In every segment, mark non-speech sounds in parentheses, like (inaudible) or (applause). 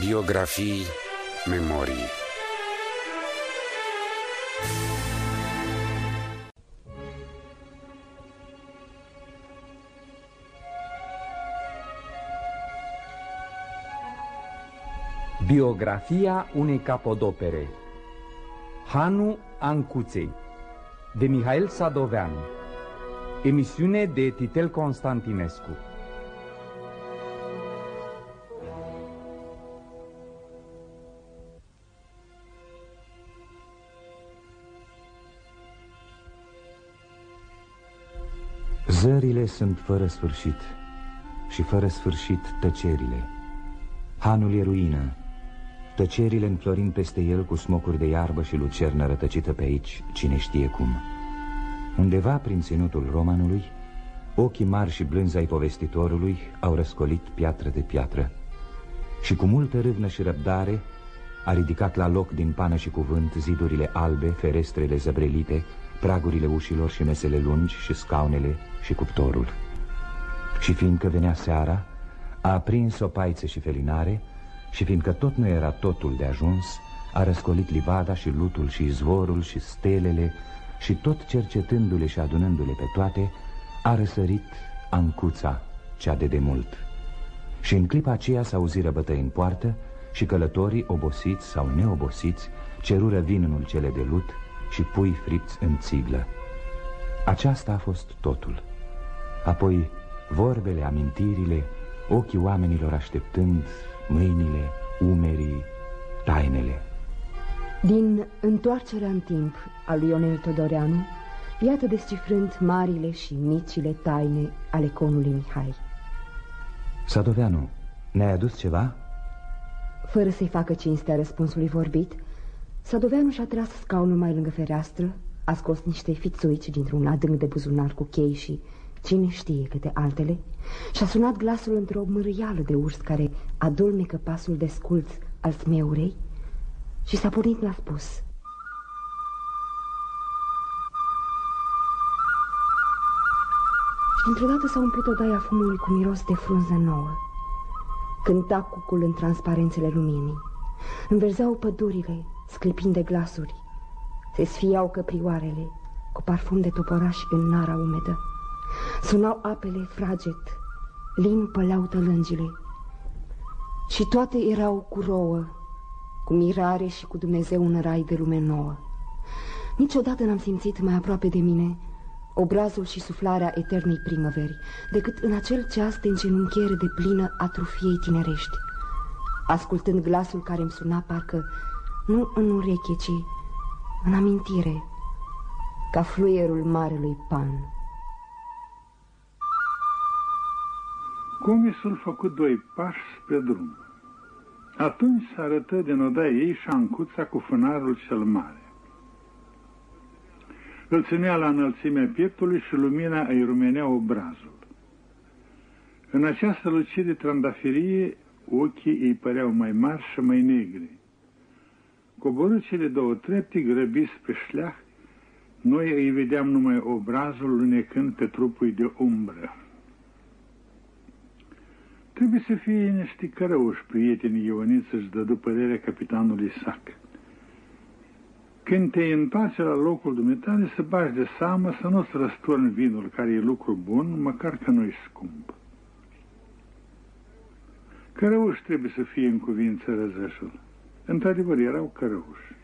Biografii, memorii. Biografia unei capodopere. Hanu Ancuței de Mihail Sadoveanu. Emisiune de Titel Constantinescu Zările sunt fără sfârșit și fără sfârșit tăcerile. Hanul e ruină, tăcerile înflorind peste el cu smocuri de iarbă și lucernă rătăcită pe aici, cine știe cum. Undeva prin ținutul romanului, ochii mari și blânzi ai povestitorului au răscolit piatră de piatră și cu multă râvnă și răbdare a ridicat la loc din pană și cuvânt zidurile albe, ferestrele zăbrelite, pragurile ușilor și mesele lungi și scaunele și cuptorul. Și fiindcă venea seara, a aprins o paiță și felinare și fiindcă tot nu era totul de ajuns, a răscolit livada și lutul și izvorul și stelele și tot cercetându-le și adunându-le pe toate, a răsărit Ancuța, cea de demult. Și în clipa aceea s-auziră bătăi în poartă și călătorii, obosiți sau neobosiți, cerură vinul cele de lut și pui fripți în țiglă. Aceasta a fost totul. Apoi vorbele, amintirile, ochii oamenilor așteptând, mâinile, umerii, tainele. Din întoarcerea în timp a lui Ionel Todoreanu, iată descifrând marile și micile taine ale conului Mihai. Sadoveanu, ne-ai adus ceva? Fără să-i facă cinstea răspunsului vorbit, Sadoveanu și-a tras scaunul mai lângă fereastră, a scos niște fițuici dintr-un adânc de buzunar cu chei și cine știe câte altele, și-a sunat glasul într-o mărâială de urs care adulmecă pasul de sculț al smeurei și s-a pornit la spus. Și dintr-o dată s-a umplut odaia fumului cu miros de frunză nouă. Cânta cucul în transparențele luminii. Înverzeau pădurile, sclipind de glasuri. Se sfiau căprioarele cu parfum de toporaș în nara umedă. Sunau apele fraget, lin păleau tălângile. Și toate erau cu rouă, cu mirare și cu Dumnezeu un rai de lume nouă. Niciodată n-am simțit mai aproape de mine obrazul și suflarea eternei primăveri, decât în acel ceas de îngenunchiere de plină a trufiei tinerești, ascultând glasul care îmi suna parcă nu în ureche, ci în amintire, ca fluierul marelui Pan. Comisul făcut doi pași spre drum. Atunci se arătă din odaia ei șancuța cu fânarul cel mare. Îl ținea la înălțimea pieptului și lumina îi rumenea obrazul. În această lucire trandafirie, ochii îi păreau mai mari și mai negri. Coborâ cele două trepte, grăbiți pe șleah, noi îi vedeam numai obrazul lunecând pe trupul de umbră. Trebuie să fie niște cărăuși prietenii Ioniță își dădu părerea capitanului Sac. Când te întoarce la locul dumitale, să bagi de seamă să nu-ți răsturni vinul, care e lucru bun, măcar că nu-i scump. Cărăuși trebuie să fie în cuvință răzășul. Într-adevăr, erau cărăuși.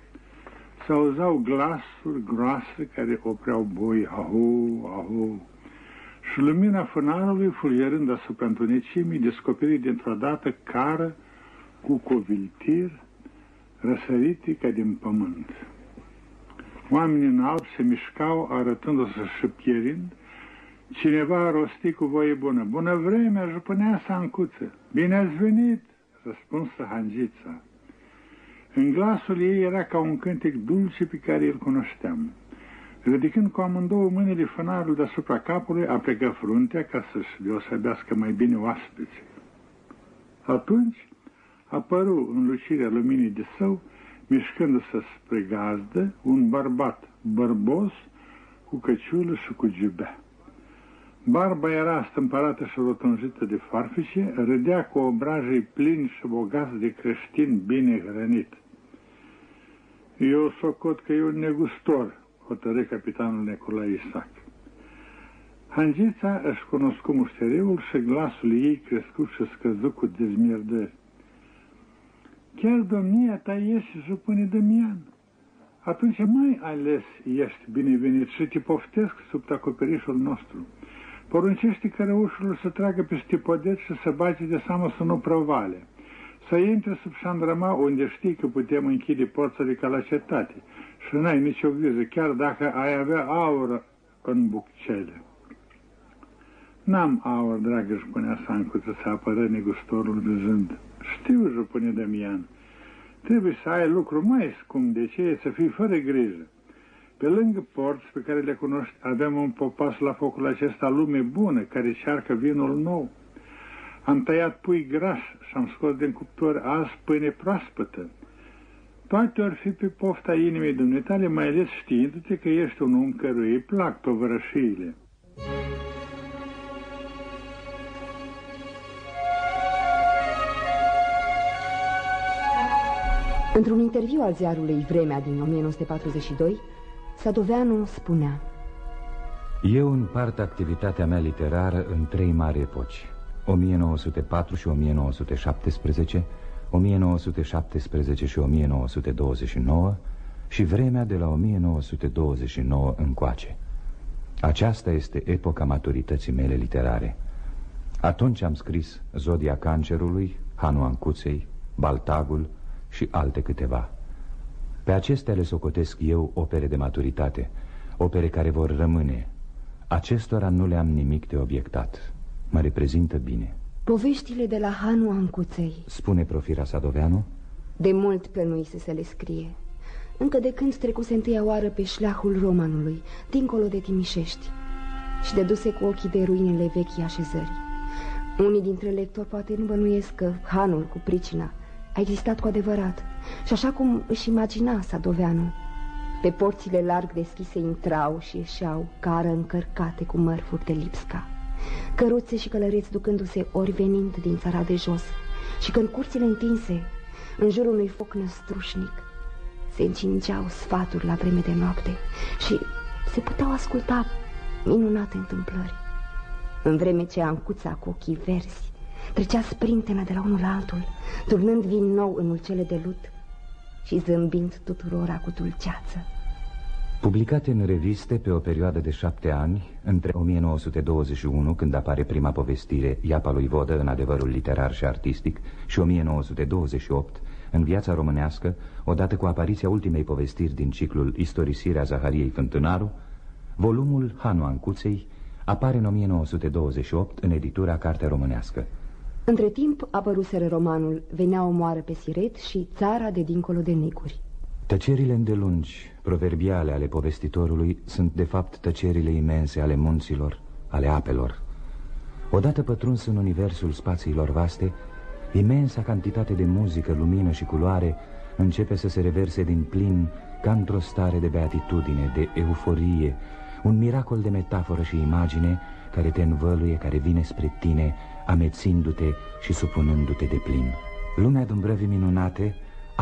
S-auzau glasuri groase care opreau boi, aho, aho, și lumina fânarului, fulgerând asupra întunecimii, descoperi dintr-o dată cară cu coviltir răsărite ca din pământ. Oamenii în alb se mișcau, arătându-se și pierind. Cineva a rostit cu voie bună. Bună vreme, jupânea Sancuță. Bine ați venit, răspunsă Hangița. În glasul ei era ca un cântec dulce pe care îl cunoșteam. Ridicând cu amândouă mâinile fânarul deasupra capului, a plecat fruntea ca să-și deosebească mai bine oaspeții. Atunci apăru în lucirea luminii de său, mișcându-se spre gazdă, un bărbat bărbos cu căciulă și cu giubea. Barba era stâmpărată și rotunjită de farfice, râdea cu obrajii plini și bogați de creștin bine hrănit. Eu socot că e un negustor, hotărâ capitanul Nicolae Isac. Hangița își cunoscu mușteriul și glasul ei crescut și scăzut cu dezmierdări. Chiar domnia ta ești jupâne Damian. Atunci mai ales ești binevenit și te poftesc sub acoperișul nostru. Poruncește cărăușul să tragă peste podet și să bage de seamă să nu provale. Să intre sub șandrăma unde știi că putem închide porțele ca la cetate și n-ai nicio grijă, chiar dacă ai avea aur în buccele. N-am aur, dragă, își punea Sancuță să apără negustorul vizând. Știu, jupâne Damian, trebuie să ai lucru mai scump, de ce e să fii fără grijă. Pe lângă porți pe care le cunoști, avem un popas la focul acesta lume bună, care cearcă vinul nou. Am tăiat pui graș și am scos din cuptor azi pâine proaspătă. Toate ori fi pe pofta inimii dumneitale, mai ales știindu-te că ești un om căruia îi plac tovărășiile. Într-un interviu al ziarului Vremea din 1942, Sadoveanu spunea Eu împart activitatea mea literară în trei mari epoci 1904 și 1917 1917 și 1929 și vremea de la 1929 încoace. Aceasta este epoca maturității mele literare. Atunci am scris Zodia Cancerului, Hanu Ancuței, Baltagul și alte câteva. Pe acestea le socotesc eu opere de maturitate Opere care vor rămâne. Acestora nu le-am nimic de obiectat Mă reprezintă bine. Poveștile de la Hanu Ancuței. Spune Profira Sadoveanu. De mult plănuise să le scrie. Încă de când trecuse întâia oară pe șleahul romanului Dincolo de Timișești Și deduse cu ochii de ruinele vechi așezării Unii dintre lectori poate nu bănuiesc că Hanul cu pricina a existat cu adevărat. Și așa cum își imagina Sadoveanu Pe porțile larg deschise intrau și ieșeau Cară încărcate cu mărfuri de lipsca Căruțe și călăreți ducându-se ori venind din țara de jos Și când curțile întinse În jurul unui foc năstrușnic Se încingeau sfaturi la vreme de noapte Și se puteau asculta minunate întâmplări. În vreme ce Ancuța cu ochii verzi Trecea sprintenă de la unul la altul Turnând vin nou în ulcele de lut Și zâmbind tuturora cu dulceață Publicate în reviste pe o perioadă de șapte ani, între 1921, când apare prima povestire, Iapa lui Vodă, în adevărul literar și artistic, și 1928, în viața românească, odată cu apariția ultimei povestiri din ciclul Istorisirea Zahariei Fântânaru, volumul Hanu Ancuței apare în 1928 în editura Cartea Românească. Între timp apăruseră romanul Venea o moară pe siret și Țara de dincolo de neguri. Tăcerile îndelungi, proverbiale ale povestitorului, sunt de fapt tăcerile imense ale munților, ale apelor. Odată pătruns în universul spațiilor vaste, imensa cantitate de muzică, lumină și culoare începe să se reverse din plin ca într-o stare de beatitudine, de euforie, un miracol de metaforă și imagine care te învăluie, care vine spre tine, amețindu-te și supunându-te de plin. Lumea dumbrăvii minunate,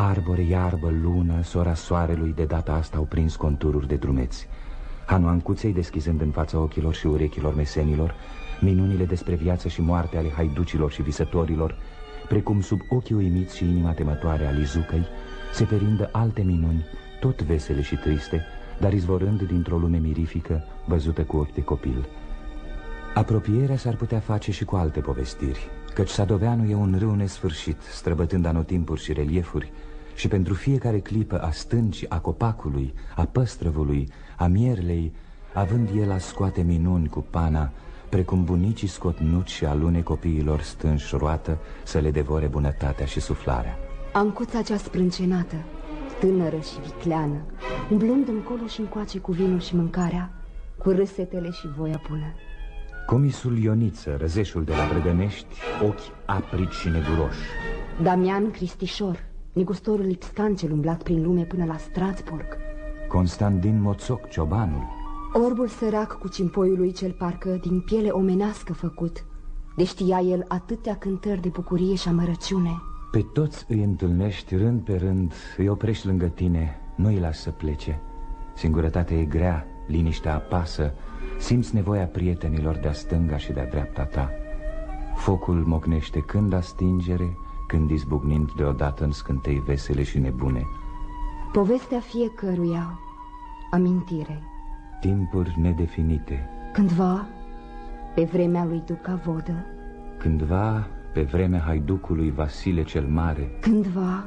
arbore, iarbă, lună, sora soarelui, de data asta au prins contururi de drumeți. Hanuancuței, deschizând în fața ochilor și urechilor mesenilor, minunile despre viață și moarte ale haiducilor și visătorilor, precum sub ochii uimiți și inima temătoare a Lizucăi, se perindă alte minuni, tot vesele și triste, dar izvorând dintr-o lume mirifică, văzută cu ochi de copil. Apropierea s-ar putea face și cu alte povestiri, căci Sadoveanu e un râu nesfârșit, străbătând anotimpuri și reliefuri, și pentru fiecare clipă a stâncii, a copacului, a păstrăvului, a mierlei, având el a scoate minuni cu pana, precum bunicii scot nuci și alune copiilor stânși roată să le devore bunătatea și suflarea. Ancuța cea sprâncenată, tânără și vicleană, umblând încolo și încoace cu vinul și mâncarea, cu râsetele și voia bună. Comisul Ioniță, răzeșul de la Brădănești, ochi aprici și neguroși. Damian Cristișor, negustorul lipscan cel umblat prin lume până la Strasburg. Constantin Moțoc, ciobanul. Orbul sărac cu cimpoiul lui cel parcă din piele omenească făcut De știa el atâtea cântări de bucurie și amărăciune Pe toți îi întâlnești rând pe rând, îi oprești lângă tine, nu îi lași să plece Singurătatea e grea, liniștea apasă, simți nevoia prietenilor de-a stânga și de-a dreapta ta Focul mocnește când a stingere, când izbucnind deodată în scântei vesele și nebune. Povestea fiecăruia, amintire. Timpuri nedefinite. Cândva, pe vremea lui Duca Vodă. Cândva, pe vremea haiducului Vasile cel Mare. Cândva.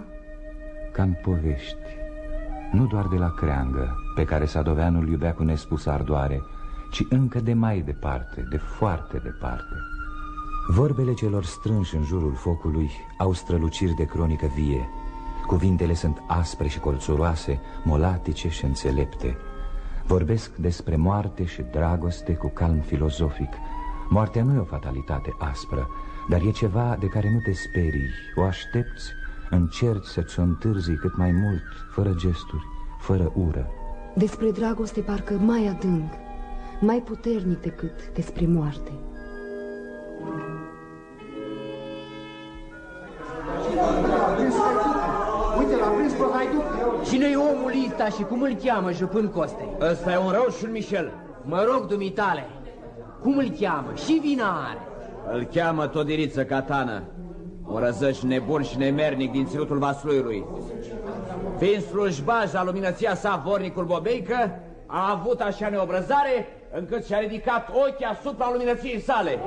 Ca în povești Nu doar de la creangă Pe care Sadoveanul iubea cu nespus ardoare Ci încă de mai departe, de foarte departe Vorbele celor strânși în jurul focului Au străluciri de cronică vie. Cuvintele sunt aspre și colțuroase Molatice și înțelepte. Vorbesc despre moarte și dragoste cu calm filozofic. Moartea nu e o fatalitate aspră Dar e ceva de care nu te sperii. O aștepți, încerci să-ți o întârzi cât mai mult Fără gesturi, fără ură. Despre dragoste parcă mai adânc Mai puternic decât despre moarte Uite, l-a prins pe haiduc. Cine-i omul ăsta și cum îl cheamă, jupân Coste? Ăsta e un rău și șun Michel. Mă rog, dumitale, cum îl cheamă? Și vina are. Îl cheamă Todiriță Catană. Un răzăș nebun și nemernic din ținutul Vasluiului. Fiind slujbaj la luminăția sa, vornicul Bobeică, a avut așa neobrăzare încât și-a ridicat ochii asupra luminăției sale.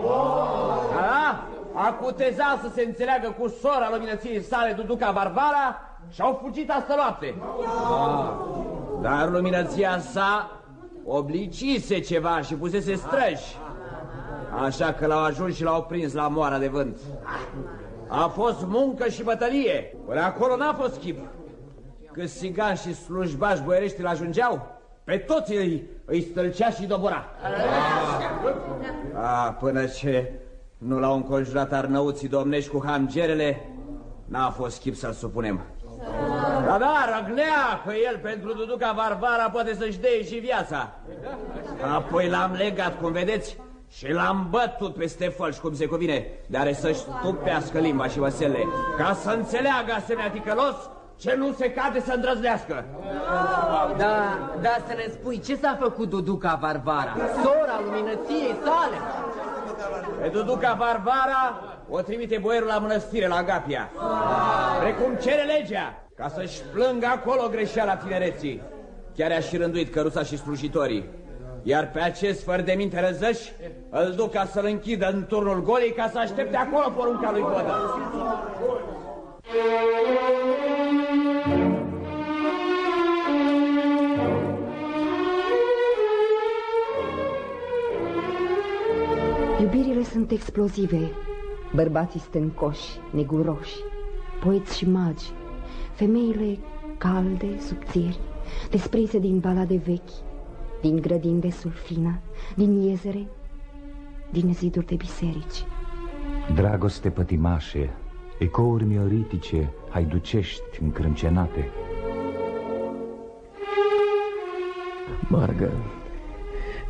A, a cutezat să se înțeleagă cu sora luminăției sale, Duduca Barbara, și au fugit astă noapte. Dar luminăția sa oblicise ceva și pusese străji. Așa că l-au ajuns și l-au prins la moara de vânt. A fost muncă și bătălie. Până acolo n-a fost chip. Cât sigan și slujbași boierești îl ajungeau, pe toți îi, îi stâlcea și dobora. A, până ce nu l-au înconjurat arnăuții domnești cu hamgerele, n-a fost chip să-l supunem. Da, da, răgnea că el pentru Duduca Varvara poate să-și dea și viața. Apoi l-am legat, cum vedeți, și l-am bătut peste fălși, cum se cuvine, dar să-și stupească limba și văsele, ca să înțeleagă asemenea ticălos ce nu se cade să îndrăznească. Da, da, să ne spui, ce s-a făcut Duduca Varvara? Sora luminăției sale? Pe Duduca Varvara o trimite boierul la mănăstire, la Agapia. Precum cere legea, ca să-și plângă acolo greșeala tinereții. Chiar a și rânduit căruța și slujitorii. Iar pe acest fără de minte răzăș îl duc ca să-l închidă în turnul golei ca să aștepte acolo porunca lui Vodă. Iubirile sunt explozive. Bărbații stâncoși, neguroși Poeți și magi Femeile calde, subțiri Desprinse din balade vechi Din grădini de sulfină Din iezere Din ziduri de biserici. Dragoste pătimașe, ecouri mioritice, haiducești încrâncenate. Margă,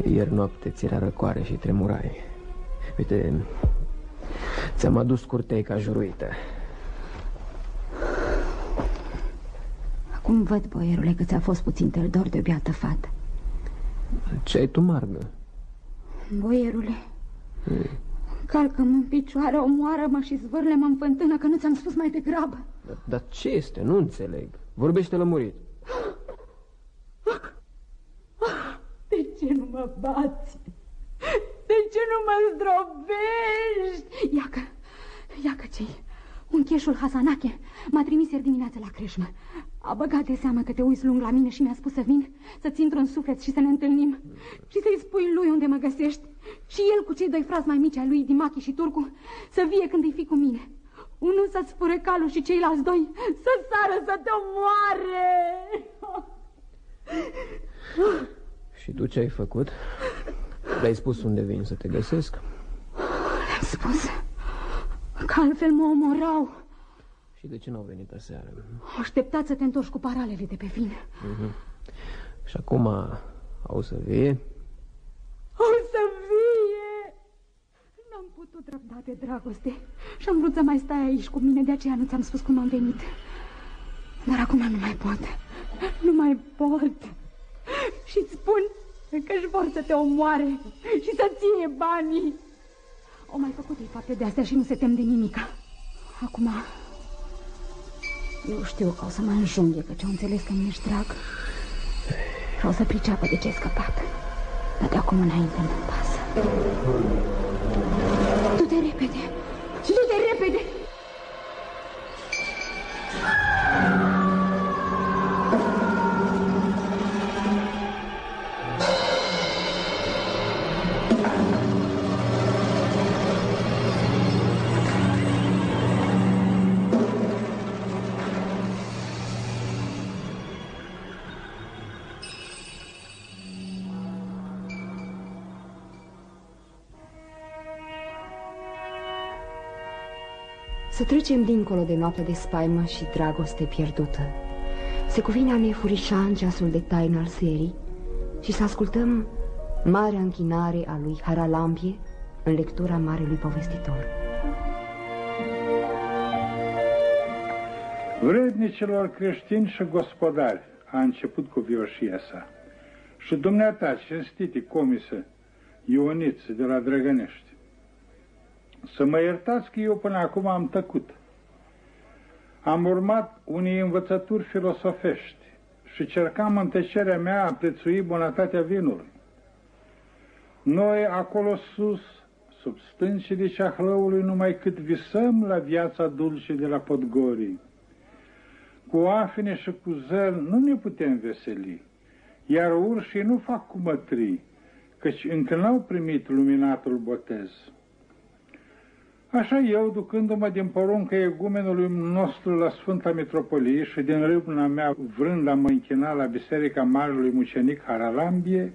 ieri noapte ți era răcoare și tremurai Uite, ți-am adus curtei ca juruită Acum văd, boierule, că ți-a fost puțin tăldor de o biată fată Ce ai tu, Margă? Boierule, calcă-mă în picioare, omoară-mă și zvârle-mă în fântână Că nu ți-am spus mai degrabă Dar, dar ce este? Nu înțeleg Vorbește lămurit De ce nu mă bați? De ce nu mă zdrobești? Iacă, iacă cei Uncheșul Hasanache m-a trimis ieri dimineață la creșmă A băgat de seamă că te uiți lung la mine și mi-a spus să vin Să-ți intru în suflet și să ne întâlnim Și să-i spui lui unde mă găsești Și el cu cei doi frați mai mici ai lui, Dimachi și Turcu Să vie când îi fi cu mine Unul să-ți fure calul și ceilalți doi Să sară să te omoare Și tu ce ai făcut? Le-ai spus unde vin să te găsesc? Le-am spus că altfel mă omorau. Și de ce n-au venit aseară? Au să te întorci cu paralele de pe fine. Uh mhm. -huh. Și acum au să vie? Au să vie! N-am putut răbda de dragoste și am vrut să mai stai aici cu mine, de aceea nu ți-am spus cum am venit. Dar acum nu mai pot. Nu mai pot. Și-ți spun că își vor să te omoare și să ție banii. O mai făcut ei fapte de astea și nu se tem de nimica. Acum, eu știu că o să mă înjunghe, că ce-o înțeles că mi-ești drag. Și o să priceapă de ce ai scăpat. Dar de acum înainte nu pasă. Du-te repede! Du-te repede! Să trecem dincolo de noaptea de spaimă și dragoste pierdută. Se cuvine a ne furișa în ceasul de taină al serii și să ascultăm marea închinare a lui Haralambie în lectura Marelui Povestitor. Vrednicilor creștini și gospodari a început cu vioșia sa. Și dumneata, cinstite comisă Ioniță de la Drăgănești, să mă iertați că eu până acum am tăcut. Am urmat unii învățături filosofești și cercam în tăcerea mea a prețui bunătatea vinului. Noi acolo sus, sub stâncile ceahlăului, numai cât visăm la viața dulce de la Podgorii. Cu afine și cu zăr nu ne putem veseli, iar urșii nu fac cu mătrii, căci încă n-au primit luminatul botez. Așa eu, ducându-mă din poruncă egumenului nostru la Sfânta Mitropolie și din râbna mea vrând a mă închina la Biserica Marelui Mucenic Haralambie,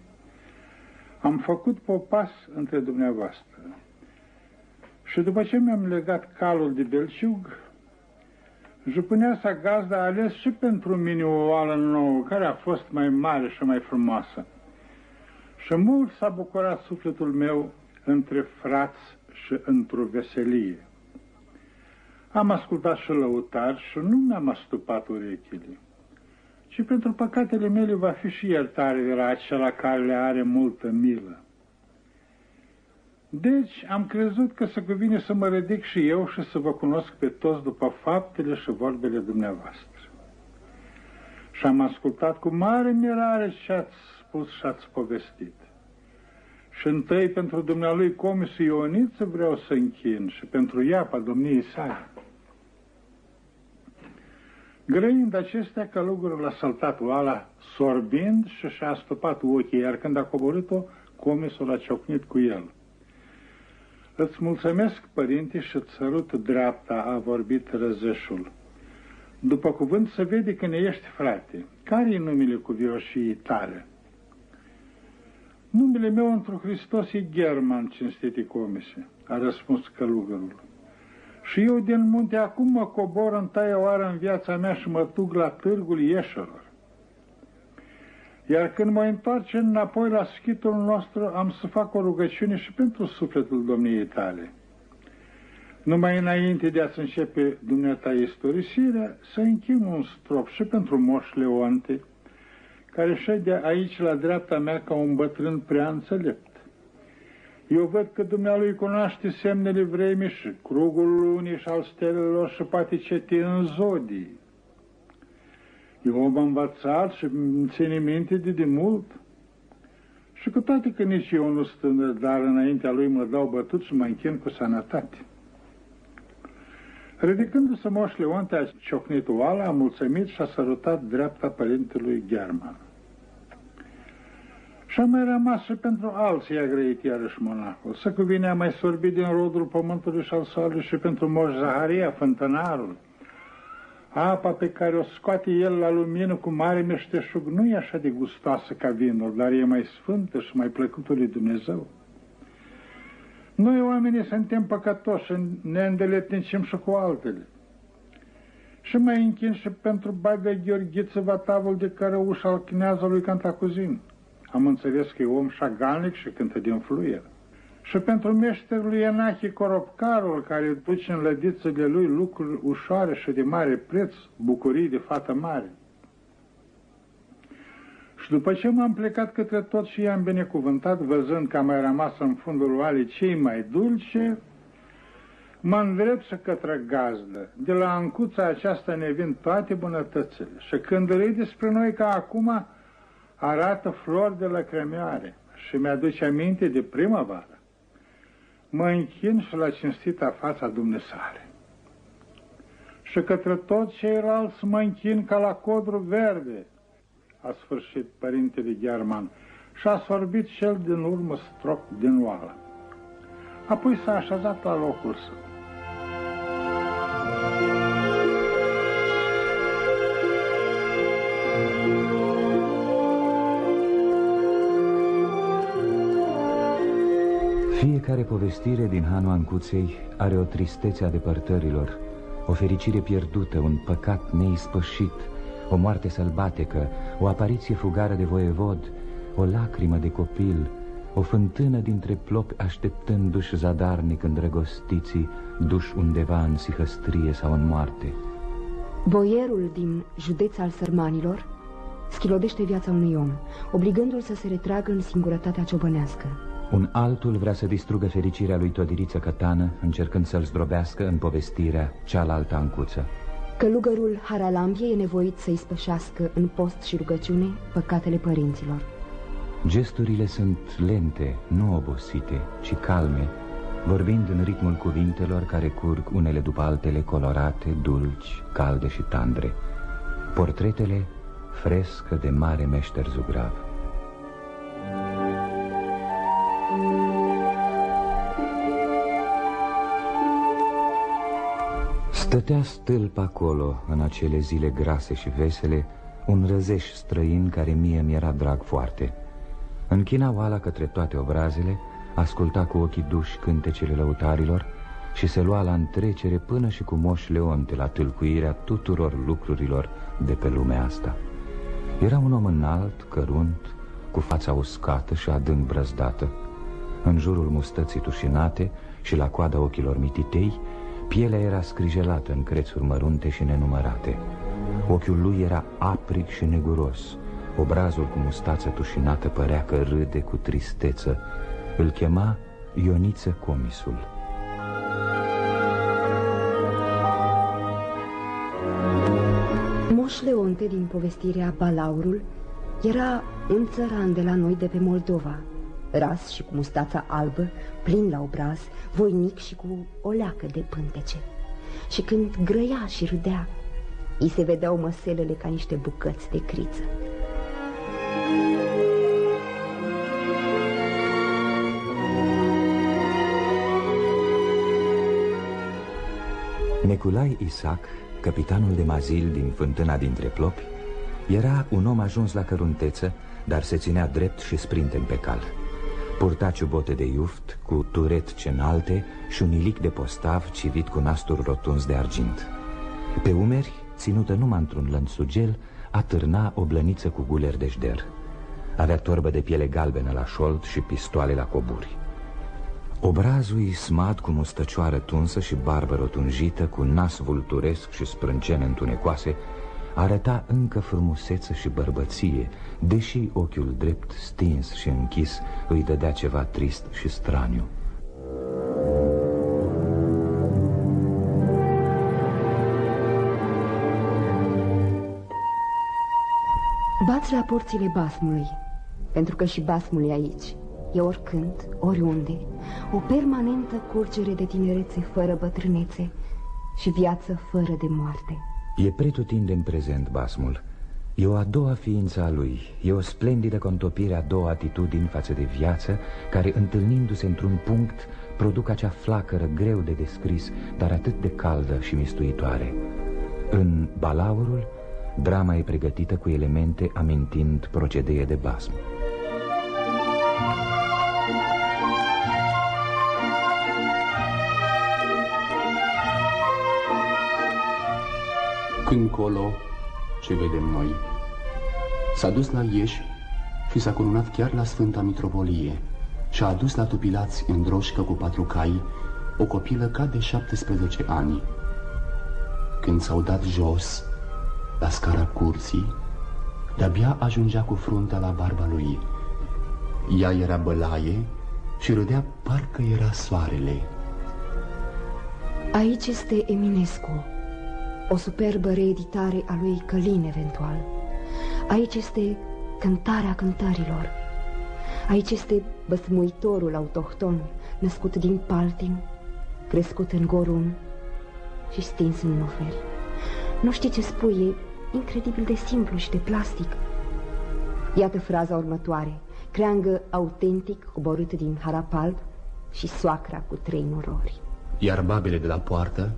am făcut popas între dumneavoastră. Și după ce mi-am legat calul de belciug, jupâneasa gazda a ales și pentru mine o oală nouă, care a fost mai mare și mai frumoasă. Și mult s-a bucurat sufletul meu între frați și într-o veselie. Am ascultat și lăutar și nu mi-am astupat urechile, ci pentru păcatele mele va fi și iertare de la acela care le are multă milă. Deci am crezut că se cuvine să mă ridic și eu și să vă cunosc pe toți după faptele și vorbele dumneavoastră. Și am ascultat cu mare mirare ce ați spus și ați povestit. Și întâi pentru dumnealui comisul Ioniță vreau să închin și pentru iapa domniei sale. Grăind acestea, călugărul a saltat oala, sorbind și și-a stupat ochii, iar când a coborât-o, comisul a ciocnit cu el. Îți mulțumesc, părinte, și îți sărut dreapta, a vorbit răzășul. După cuvânt se vede că ne ești frate. Care-i numele cuvioșii tale? Numele meu într Hristos e German, cinstite comise, a răspuns călugărul. Și eu din munte acum mă cobor în taia oară în viața mea și mă duc la târgul ieșelor. Iar când mă întoarce înapoi la schitul nostru, am să fac o rugăciune și pentru sufletul domniei tale. Numai înainte de a-ți începe dumneata istorisirea, să închin un strop și pentru Moș Leonte, care ședea aici la dreapta mea ca un bătrân prea înțelept. Eu văd că dumnealui cunoaște semnele vremii și crugul lunii și al stelelor și poate ceti în zodii. Eu am învățat și ține minte de demult. Și cu toate că nici eu nu sunt dar înaintea lui mă dau bătut și mă închin cu sănătate. Ridicându-se Moș Leonte a ciocnit oala, a mulțumit și a sărutat dreapta părintelui German. Și a mai rămas și pentru alții a grăit iarăși monacul. Să cuvine a mai sorbit din rodul pământului și al soarelui și pentru Moș Zaharia, fântânarul. Apa pe care o scoate el la lumină cu mare meșteșug nu e așa de gustoasă ca vinul, dar e mai sfântă și mai plăcută lui Dumnezeu. Noi oamenii suntem păcătoși și ne îndeletnicim și cu altele. Și mai închin și pentru Bagă Gheorghiță Vatavul de care ușa al lui Cantacuzin. Am înțeles că e om șagalnic și cântă din fluier. Și pentru meșterul Ienache Coropcarul, care duce în lădițele lui lucruri ușoare și de mare preț, bucurii de fată mare. Și după ce m-am plecat către tot și i-am binecuvântat, văzând că am mai rămas în fundul oalei cei mai dulce, mă îndrept și către gazdă. De la ancuța aceasta ne vin toate bunătățile. Și când râde despre noi ca acum, arată flori de lăcrămioare și mi-aduce aminte de primăvară. Mă închin și la cinstita fața Dumnezare. Și către toți ceilalți mă închin ca la codru verde, a sfârșit părintele German și a sorbit cel din urmă strop din oală. Apoi s-a așezat la locul său. Fiecare povestire din Hanul Ancuței are o tristețe a depărtărilor, o fericire pierdută, un păcat neispășit, o moarte sălbatecă, o apariție fugară de voievod, o lacrimă de copil, o fântână dintre plopi așteptându-și zadarnic îndrăgostiții, duși undeva în sihăstrie sau în moarte. Boierul din județ al sărmanilor schilodește viața unui om, obligându-l să se retragă în singurătatea ciobănească. Un altul vrea să distrugă fericirea lui Todiriță Cătană, încercând să-l zdrobească în povestirea cealaltă ancuță. Călugărul Haralambie e nevoit să-i spășească în post și rugăciune păcatele părinților. Gesturile sunt lente, nu obosite, ci calme, vorbind în ritmul cuvintelor care curg unele după altele colorate, dulci, calde și tandre. Portretele frescă de mare meșter zugrav. Stătea stâlp acolo, în acele zile grase și vesele, un răzeș străin care mie mi-era drag foarte. Închina oala către toate obrazele, asculta cu ochii duși cântecele lăutarilor și se lua la întrecere până și cu moș Leonte la tâlcuirea tuturor lucrurilor de pe lumea asta. Era un om înalt, cărunt, cu fața uscată și adânc brăzdată. În jurul mustății tușinate și la coada ochilor mititei, Pielea era scrijelată în crețuri mărunte și nenumărate. Ochiul lui era aprig și neguros. Obrazul cu mustață tușinată părea că râde cu tristeță. Îl chema Ioniță Comisul. Moș Leonte din povestirea Balaurul era un țăran de la noi de pe Moldova ras și cu mustața albă, plin la obraz, voinic și cu o leacă de pântece. Și când grăia și râdea, îi se vedeau măselele ca niște bucăți de criță. Neculai Isaac, capitanul de mazil din fântâna dintre plopi, era un om ajuns la cărunteță, dar se ținea drept și sprinten pe cal. Purta ciubote de iuft, cu turet ce înalte și un ilic de postav civit cu nasturi rotunzi de argint. Pe umeri, ținută numai într-un lănțugel, atârna o blăniță cu guler de jder. Avea torbă de piele galbenă la șold și pistoale la coburi. Obrazul smad cu mustăcioară tunsă și barbă rotunjită, cu nas vulturesc și sprâncene întunecoase, arăta încă frumuseță și bărbăție, deși ochiul drept, stins și închis, îi dădea ceva trist și straniu. Bați la porțile basmului, pentru că și basmul e aici. E oricând, oriunde, o permanentă curgere de tinerețe fără bătrânețe și viață fără de moarte. E pretutinde în prezent basmul. E o a doua ființă a lui, e o splendidă contopire a două atitudini față de viață, care, întâlnindu-se într-un punct, produc acea flacără greu de descris, dar atât de caldă și mistuitoare. În balaurul, drama e pregătită cu elemente amintind procedee de basm. Încolo, ce vedem noi? S-a dus la Ieși și s-a curunat chiar la Sfânta Mitropolie. și-a adus la tupilați în droșcă cu patru cai o copilă ca de 17 ani. Când s-au dat jos, la scara curții, de-abia ajungea cu fruntea la barba lui. Ea era bălaie și râdea parcă era soarele. Aici este Eminescu, o superbă reeditare a lui Călin, eventual. Aici este cântarea cântărilor. Aici este băsmuitorul autohton, născut din Paltin, crescut în Gorun și stins în nuferi. Nu știi ce spui, e incredibil de simplu și de plastic. Iată fraza următoare, creangă autentic coborât din harapalb și soacra cu trei norori. Iar babele de la poartă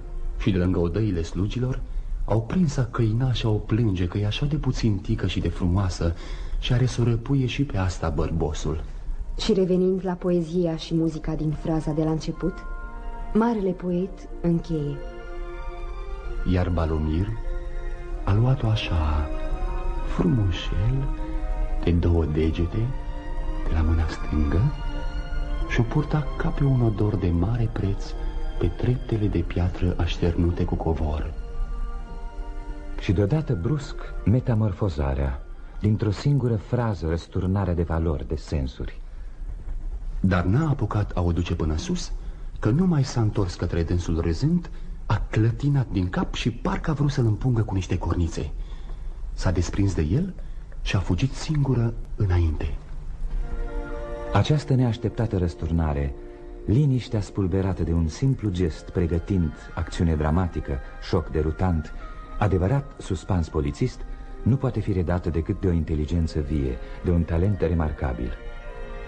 și de lângă odăile slugilor au prins a căina și au plânge că e așa de puțin tică și de frumoasă și are să o răpuie și pe asta bărbosul. Și revenind la poezia și muzica din fraza de la început, marele poet încheie. Iar Balomir a luat-o așa frumușel de două degete de la mâna stângă și o purta ca pe un odor de mare preț pe treptele de piatră așternute cu covor. Și deodată brusc metamorfozarea, dintr-o singură frază răsturnarea de valori, de sensuri. Dar n-a apucat a o duce până sus, că nu mai s-a întors către dânsul râzând, a clătinat din cap și parcă a vrut să-l împungă cu niște cornițe. S-a desprins de el și a fugit singură înainte. Această neașteptată răsturnare, liniștea spulberată de un simplu gest pregătind acțiune dramatică, șoc derutant, adevărat suspans polițist, nu poate fi redată decât de o inteligență vie, de un talent remarcabil.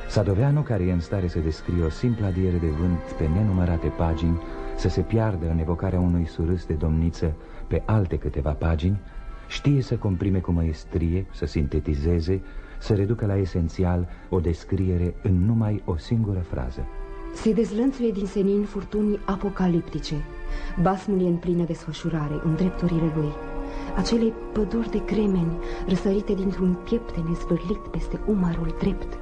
Sadoveanu, care e în stare să descrie o simplă adiere de vânt pe nenumărate pagini, să se piardă în evocarea unui surâs de domniță pe alte câteva pagini, știe să comprime cu măestrie, să sintetizeze, să reducă la esențial o descriere în numai o singură frază. Se dezlănțuie din senin furtunii apocaliptice. Basmul e în plină desfășurare, în drepturile lui. Acele păduri de cremeni răsărite dintr-un piepte nezvârlit peste umărul drept.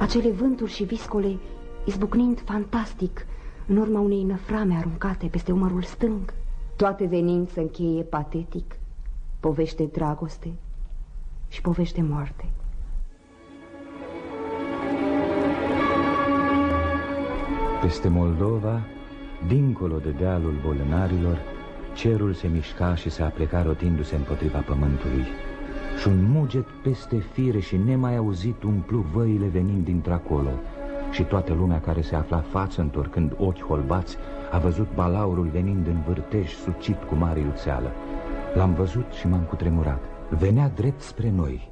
Acele vânturi și viscole izbucnind fantastic în urma unei năframe aruncate peste umărul stâng. Toate venind să încheie patetic, povește dragoste și povește moarte. Peste Moldova, dincolo de dealul bolnarilor, cerul se mișca și se apleca rotindu-se împotriva pământului. Și un muget peste fire și nemai auzit umplu văile venind dintr-acolo. Și toată lumea care se afla față întorcând ochi holbați a văzut balaurul venind în vârtej sucit cu mare iuțeală. L-am văzut și m-am cutremurat. Venea drept spre noi,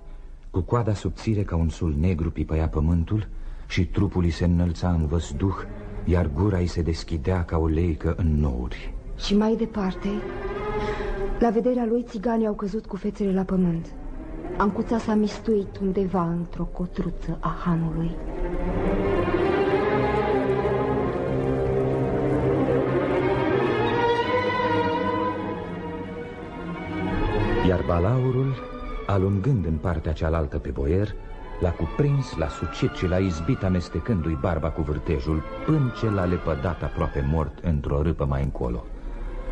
cu coada subțire ca un sul negru pipăia pământul și trupul îi se înălța în văzduh iar gura îi se deschidea ca o leică în nouri. Și mai departe, la vederea lui, țiganii au căzut cu fețele la pământ. Ancuța s-a mistuit undeva într-o cotruță a hanului. Iar balaurul, alungând în partea cealaltă pe boier, L-a cuprins, l-a sucit și l-a izbit amestecându-i barba cu vârtejul Până ce l-a lepădat aproape mort într-o râpă mai încolo.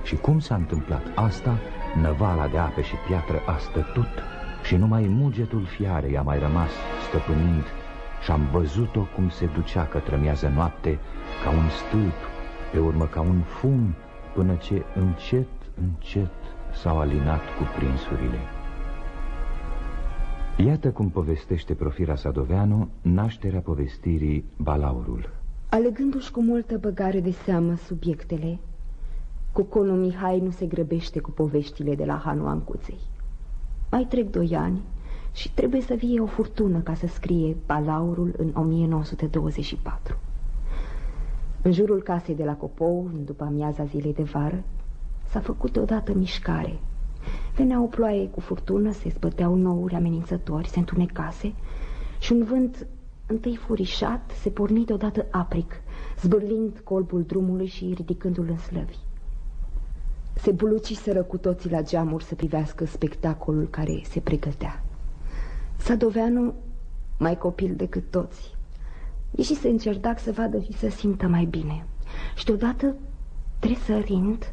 Și cum s-a întâmplat asta, năvala de ape și piatră a stătut Și numai mugetul fiarei a mai rămas stăpânind Și am văzut-o cum se ducea către miază noapte Ca un stâlp, pe urmă ca un fum Până ce încet, încet s-au alinat cuprinsurile Iată cum povestește Profira Sadoveanu nașterea povestirii Balaurul. Alegându-și cu multă băgare de seamă subiectele, Cuconu Mihai nu se grăbește cu poveștile de la Hanu Ancuței. Mai trec doi ani și trebuie să fie o furtună ca să scrie Balaurul în 1924. În jurul casei de la Copou, după amiaza zilei de vară, s-a făcut odată mișcare – Venea o ploaie cu furtună, se spăteau nouri amenințători, se întunecase și un vânt întâi furișat se porni deodată apric, zbârlind colbul drumului și ridicându-l în slăvi. Se buluciseră cu toții la geamuri să privească spectacolul care se pregătea. Sadoveanu, mai copil decât toți, Ieși să încerdac să vadă și să simtă mai bine. Și deodată, tresărind,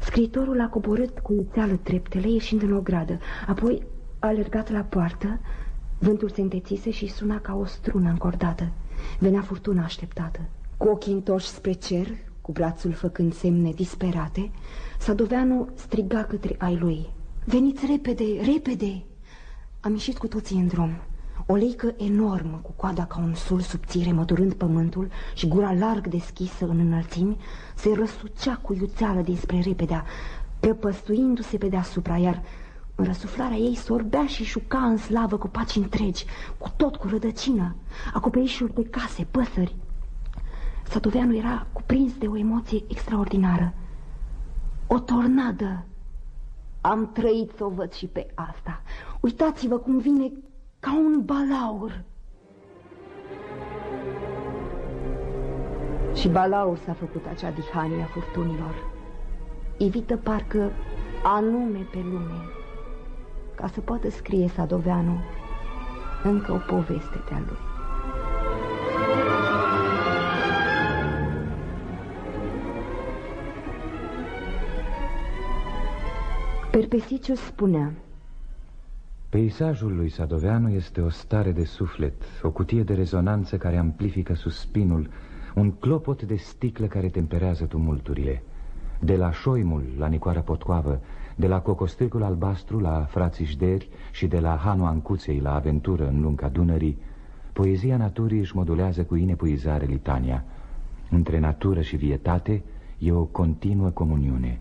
scriitorul a coborât cu iuțeală treptele, ieșind în o gradă. Apoi a alergat la poartă, vântul se întețise și suna ca o strună încordată. Venea furtuna așteptată. Cu ochii întorși spre cer, cu brațul făcând semne disperate, Sadoveanu striga către ai lui. Veniți repede, repede! Am ieșit cu toții în drum. O leică enormă, cu coada ca un sul subțire, măturând pământul și gura larg deschisă în înălțimi, se răsucea cu iuțeală dinspre repedea, prăpăstuindu-se pe deasupra, iar în răsuflarea ei sorbea și șuca în slavă cu paci întregi, cu tot cu rădăcină, acoperișuri de case, păsări. Satoveanu era cuprins de o emoție extraordinară. O tornadă. Am trăit să o văd și pe asta. Uitați-vă cum vine ca un balaur. Și balaur s-a făcut acea dihanie a furtunilor. Evită parcă anume pe lume, ca să poată scrie Sadoveanu încă o poveste de-a lui. Perpesiciu spunea Peisajul lui Sadoveanu este o stare de suflet, o cutie de rezonanță care amplifică suspinul, un clopot de sticlă care temperează tumulturile. De la șoimul la Nicoara Potcoavă, de la cocostârcul albastru la frații Șderi și de la Hanu Ancuței la aventură în lunga Dunării, poezia naturii își modulează cu inepuizare litania. Între natură și vietate e o continuă comuniune.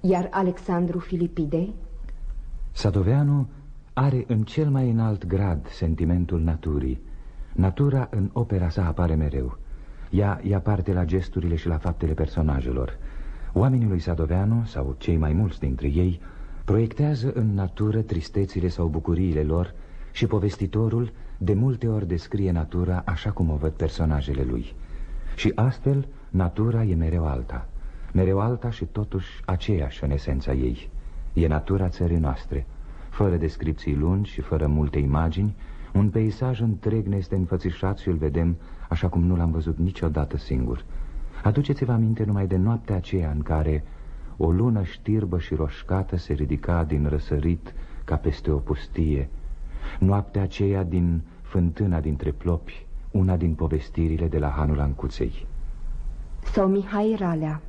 Iar Alexandru Filipide? Sadoveanu are în cel mai înalt grad sentimentul naturii. Natura în opera sa apare mereu. Ea ia parte la gesturile și la faptele personajelor. Oamenii lui Sadoveanu, sau cei mai mulți dintre ei, proiectează în natură tristețile sau bucuriile lor și povestitorul de multe ori descrie natura așa cum o văd personajele lui. Și astfel, natura e mereu alta. Mereu alta și totuși aceeași în esența ei. E natura țării noastre, fără descripții lungi și fără multe imagini, un peisaj întreg ne este înfățișat și îl vedem așa cum nu l-am văzut niciodată singur. Aduceți-vă aminte numai de noaptea aceea în care o lună știrbă și roșcată se ridica din răsărit ca peste o pustie. Noaptea aceea din fântâna dintre plopi, una din povestirile de la Hanul Ancuței. Sau Mihai Ralea.